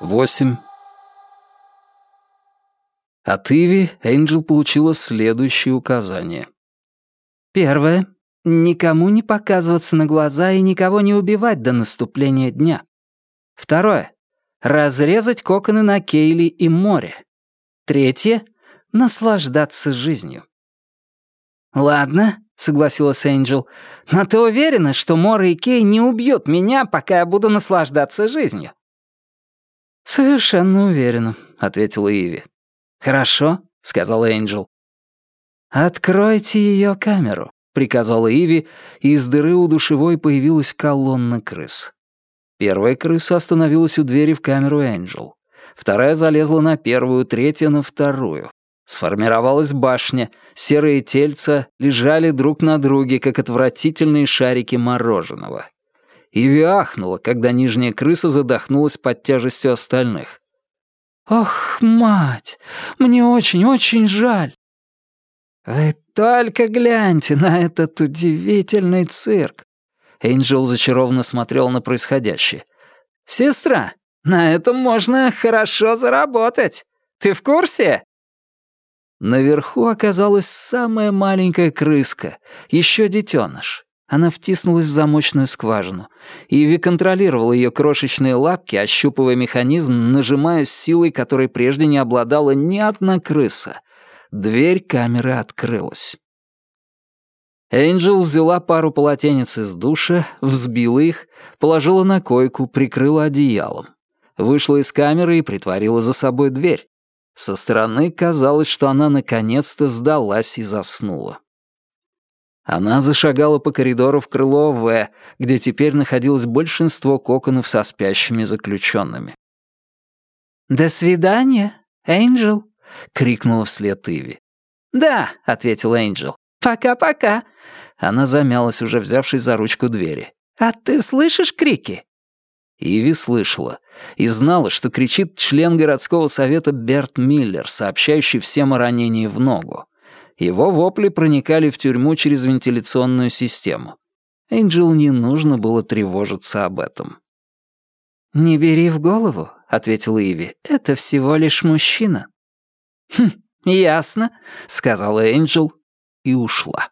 Восемь. От Иви Энджел получила следующие указания. Первое. Никому не показываться на глаза и никого не убивать до наступления дня. Второе. Разрезать коконы на Кейли и море. Третье. Наслаждаться жизнью. «Ладно», — согласилась Энджел, «но ты уверена, что Мора и Кей не убьют меня, пока я буду наслаждаться жизнью?» «Совершенно уверена», — ответила Иви. «Хорошо», — сказала Энджел. «Откройте ее камеру», — приказала Иви, и из дыры у душевой появилась колонна крыс. Первая крыса остановилась у двери в камеру Энджел. Вторая залезла на первую, третья — на вторую. Сформировалась башня, серые тельца лежали друг на друге, как отвратительные шарики мороженого. Иви ахнула, когда нижняя крыса задохнулась под тяжестью остальных. «Ох, мать, мне очень-очень жаль». «Вы только гляньте на этот удивительный цирк!» Энджел зачарованно смотрел на происходящее. «Сестра, на этом можно хорошо заработать. Ты в курсе?» Наверху оказалась самая маленькая крыска, еще детеныш. Она втиснулась в замочную скважину. Иви контролировала ее крошечные лапки, ощупывая механизм, нажимая силой, которой прежде не обладала ни одна крыса. Дверь камеры открылась. Энджел взяла пару полотенец из душа, взбила их, положила на койку, прикрыла одеялом. Вышла из камеры и притворила за собой дверь. Со стороны казалось, что она наконец-то сдалась и заснула. Она зашагала по коридору в крыло В, где теперь находилось большинство коконов со спящими заключенными. «До свидания, Энджел!» — крикнула вслед Иви. «Да», — ответил Энджел. «Пока-пока». Она замялась, уже взявшись за ручку двери. «А ты слышишь крики?» Иви слышала и знала, что кричит член городского совета Берт Миллер, сообщающий всем о ранении в ногу. Его вопли проникали в тюрьму через вентиляционную систему. Энджел не нужно было тревожиться об этом. «Не бери в голову», — ответила Иви. «Это всего лишь мужчина». «Хм, ясно», — сказала Энджел и ушла.